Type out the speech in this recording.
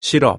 실업.